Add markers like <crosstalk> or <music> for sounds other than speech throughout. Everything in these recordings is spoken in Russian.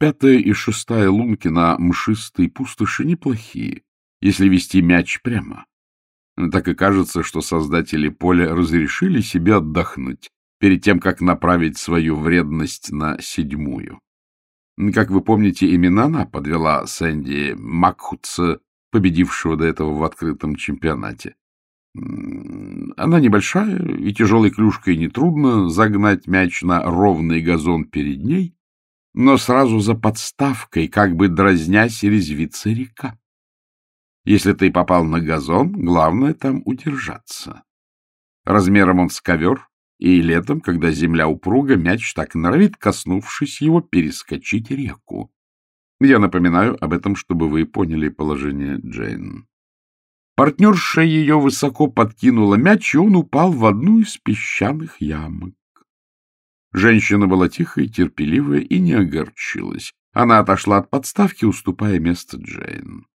Пятая и шестая лунки на мшистой пустоши неплохие, если вести мяч прямо. Так и кажется, что создатели поля разрешили себе отдохнуть перед тем, как направить свою вредность на седьмую. Как вы помните, именно она подвела Сэнди Макхутса, победившего до этого в открытом чемпионате. Она небольшая, и тяжелой клюшкой нетрудно загнать мяч на ровный газон перед ней, но сразу за подставкой, как бы дразнясь, резвится река. Если ты попал на газон, главное там удержаться. Размером он с ковер, и летом, когда земля упруга, мяч так норовит, коснувшись его, перескочить реку. Я напоминаю об этом, чтобы вы поняли положение Джейн. Партнерша ее высоко подкинула мяч, и он упал в одну из песчаных ямок. Женщина была тихая, терпеливая и не огорчилась. Она отошла от подставки, уступая место Джейн.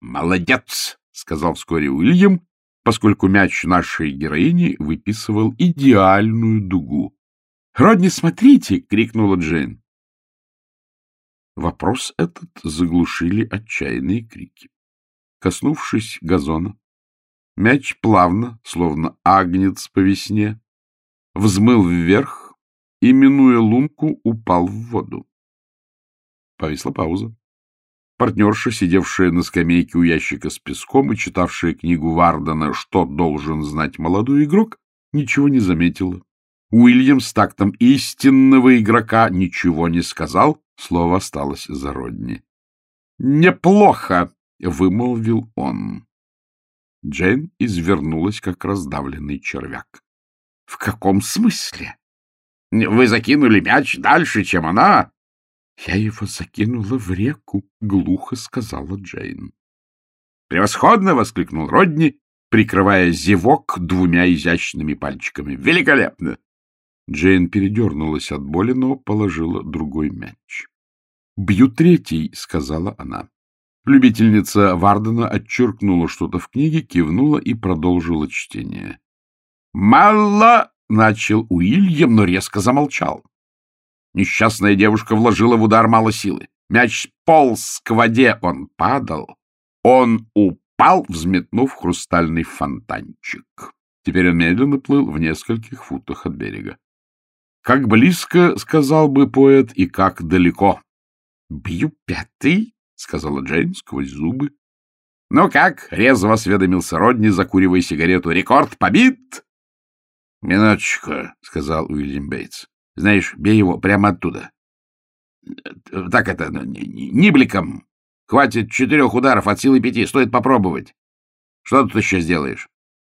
«Молодец!» — сказал вскоре Уильям, поскольку мяч нашей героини выписывал идеальную дугу. — Родни, смотрите! — крикнула Джейн. Вопрос этот заглушили отчаянные крики. Коснувшись газона, мяч плавно, словно агнец по весне, взмыл вверх и, минуя лунку, упал в воду. Повисла пауза. Партнерша, сидевшая на скамейке у ящика с песком и читавшая книгу Вардена «Что должен знать молодой игрок», ничего не заметила. Уильям с тактом истинного игрока ничего не сказал, слово осталось за Родни. «Неплохо!» — вымолвил он. Джейн извернулась, как раздавленный червяк. — В каком смысле? Вы закинули мяч дальше, чем она? — Я его закинула в реку, — глухо сказала Джейн. — Превосходно! — воскликнул Родни, прикрывая зевок двумя изящными пальчиками. — Великолепно! Джейн передернулась от боли, но положила другой мяч. — Бью третий, — сказала она. Любительница Вардена отчеркнула что-то в книге, кивнула и продолжила чтение. — Мало! — начал Уильям, но резко замолчал. Несчастная девушка вложила в удар мало силы. Мяч полз к воде, он падал. Он упал, взметнув хрустальный фонтанчик. Теперь он медленно плыл в нескольких футах от берега. Как близко, сказал бы поэт, и как далеко. — Бью пятый, — сказала Джейн сквозь зубы. — Ну как? — резво осведомился Родни, закуривая сигарету. — Рекорд побит? — Минуточку, — сказал Уильям Бейтс. Знаешь, бей его прямо оттуда. Так это, ну, нибликом. Хватит четырех ударов от силы пяти. Стоит попробовать. Что тут еще сделаешь?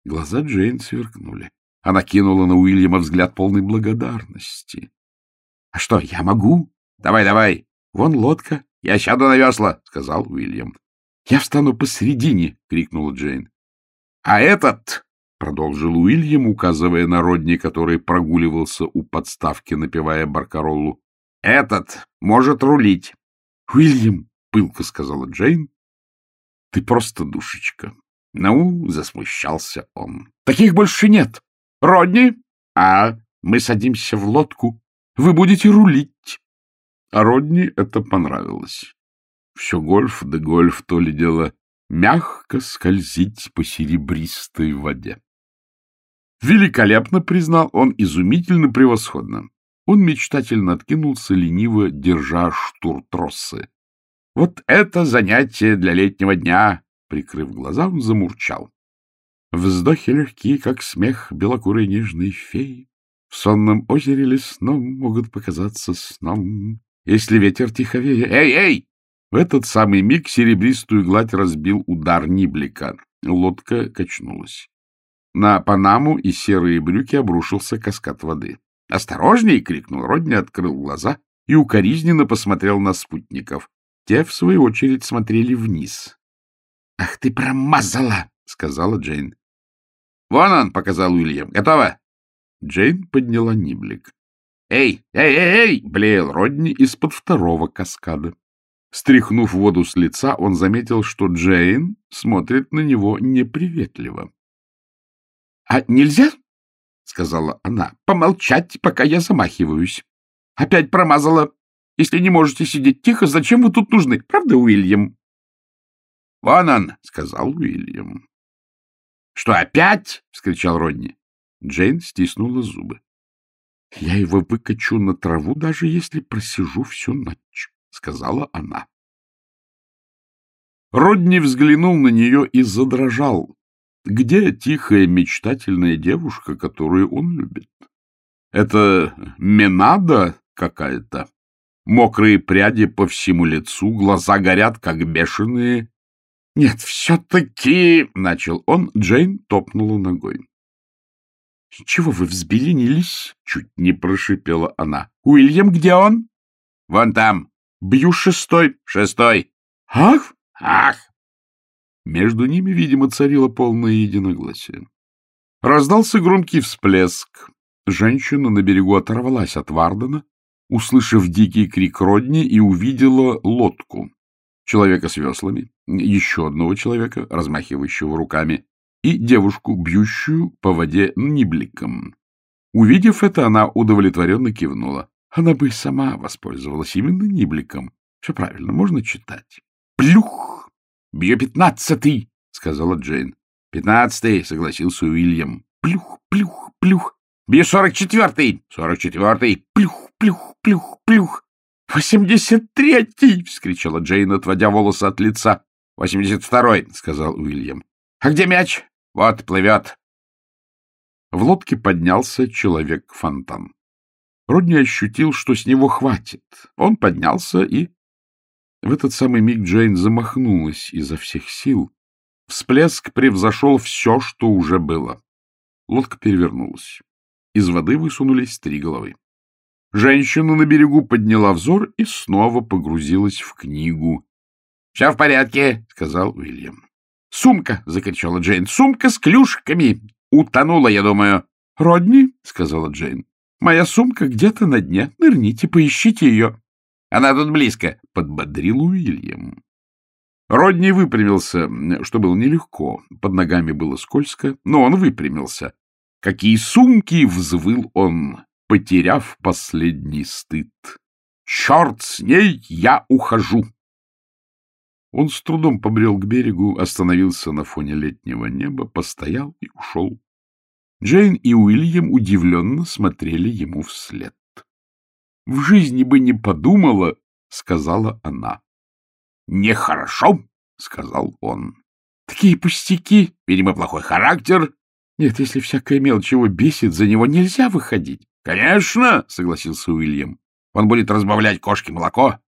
Глаза Джейн сверкнули. Она кинула на Уильяма взгляд полной благодарности. — А что, я могу? — Давай, давай. Вон лодка. Я сяду на весла, — сказал Уильям. — Я встану посередине, — крикнула Джейн. — А этот — продолжил Уильям, указывая на Родни, который прогуливался у подставки, напевая баркароллу. — Этот может рулить. — Уильям, — пылко сказала Джейн, — ты просто душечка. Ну, засмущался он. — Таких больше нет. Родни, а мы садимся в лодку. Вы будете рулить. А Родни это понравилось. Все гольф да гольф, то ли дело мягко скользить по серебристой воде. Великолепно, признал он, изумительно превосходно. Он мечтательно откинулся, лениво держа штуртроссы. Вот это занятие для летнего дня! Прикрыв глаза, он замурчал. Вздохи легкие, как смех белокурой нежной феи. В сонном озере лесном могут показаться сном, если ветер тиховее. Эй, эй! В этот самый миг серебристую гладь разбил удар Ниблика. Лодка качнулась. На Панаму и серые брюки обрушился каскад воды. «Осторожней!» — крикнул Родни, открыл глаза и укоризненно посмотрел на спутников. Те, в свою очередь, смотрели вниз. «Ах ты промазала!» — сказала Джейн. «Вон он!» — показал Уильям. «Готово!» Джейн подняла ниблик. «Эй, эй, эй, эй!» — блеял Родни из-под второго каскада. Стряхнув воду с лица, он заметил, что Джейн смотрит на него неприветливо. — А нельзя, — сказала она, — помолчать, пока я замахиваюсь. Опять промазала. Если не можете сидеть тихо, зачем вы тут нужны? Правда, Уильям? — Вон он, — сказал Уильям. — Что, опять? — вскричал Родни. Джейн стиснула зубы. — Я его выкачу на траву, даже если просижу всю ночь, — сказала она. Родни взглянул на нее и задрожал. Где тихая, мечтательная девушка, которую он любит? Это Менада какая-то? Мокрые пряди по всему лицу, глаза горят, как бешеные. — Нет, все-таки... — начал он. Джейн топнула ногой. — Чего вы взбеленились? — чуть не прошипела она. — Уильям, где он? — Вон там. — Бью шестой. — Шестой. — Ах! Ах! Между ними, видимо, царило полное единогласие. Раздался громкий всплеск. Женщина на берегу оторвалась от Вардена, услышав дикий крик Родни, и увидела лодку. Человека с веслами, еще одного человека, размахивающего руками, и девушку, бьющую по воде нибликом. Увидев это, она удовлетворенно кивнула. Она бы и сама воспользовалась именно нибликом. Все правильно, можно читать. Плюх! Бью пятнадцатый, сказала Джейн. Пятнадцатый, согласился Уильям. Плюх, плюх, плюх. Бью сорок четвертый, сорок четвертый. Плюх, плюх, плюх, плюх. Восемьдесят третий, вскричала Джейн, отводя волосы от лица. Восемьдесят второй, сказал Уильям. А где мяч? Вот, плывет. В лодке поднялся человек-фонтан. Родни ощутил, что с него хватит. Он поднялся и в этот самый миг Джейн замахнулась изо всех сил. Всплеск превзошел все, что уже было. Лодка перевернулась. Из воды высунулись три головы. Женщина на берегу подняла взор и снова погрузилась в книгу. — Все в порядке, — сказал Уильям. — Сумка! — закричала Джейн. — Сумка с клюшками! Утонула, я думаю. — Родни, — сказала Джейн, — моя сумка где-то на дне. Нырните, поищите ее. Она тут близко, — подбодрил Уильям. Родни выпрямился, что было нелегко. Под ногами было скользко, но он выпрямился. Какие сумки! — взвыл он, потеряв последний стыд. «Черт с ней! Я ухожу!» Он с трудом побрел к берегу, остановился на фоне летнего неба, постоял и ушел. Джейн и Уильям удивленно смотрели ему вслед. В жизни бы не подумала, — сказала она. — Нехорошо, — сказал он. — Такие пустяки, видимо, плохой характер. Нет, если всякая мелочь его бесит, за него нельзя выходить. — Конечно, — согласился Уильям. — Он будет разбавлять кошки молоко,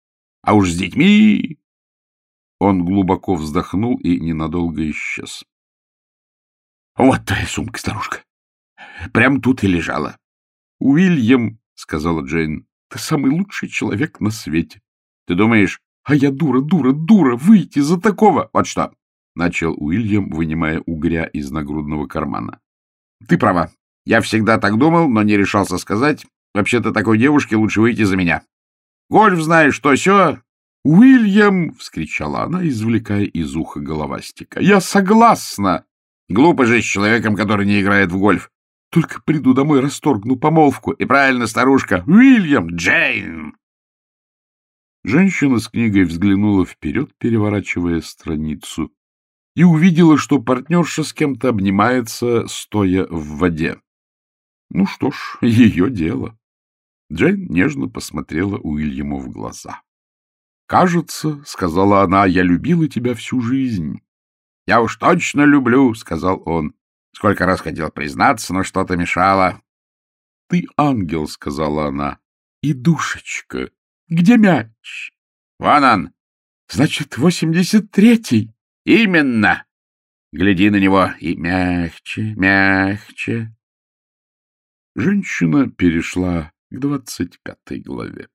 а уж с детьми... Он глубоко вздохнул и ненадолго исчез. — Вот твоя сумка, старушка. Прям тут и лежала. — Уильям, — сказала Джейн, ты самый лучший человек на свете. Ты думаешь, а я дура, дура, дура, выйти за такого? Вот что, — начал Уильям, вынимая угря из нагрудного кармана. Ты права. Я всегда так думал, но не решался сказать. Вообще-то такой девушке лучше выйти за меня. Гольф знаешь, что все. Уильям! — вскричала она, извлекая из уха головастика. — Я согласна! Глупо же с человеком, который не играет в гольф. Только приду домой, расторгну помолвку. И правильно, старушка. Уильям, Джейн!» Женщина с книгой взглянула вперед, переворачивая страницу, и увидела, что партнерша с кем-то обнимается, стоя в воде. Ну что ж, <laughs> ее дело. Джейн нежно посмотрела Уильяму в глаза. «Кажется, — сказала она, — я любила тебя всю жизнь». «Я уж точно люблю, — сказал он. Сколько раз хотел признаться, но что-то мешало. — Ты ангел, — сказала она. — И душечка. Где мяч? — Вон он. — Значит, восемьдесят третий. — Именно. Гляди на него и мягче, мягче. Женщина перешла к двадцать пятой главе.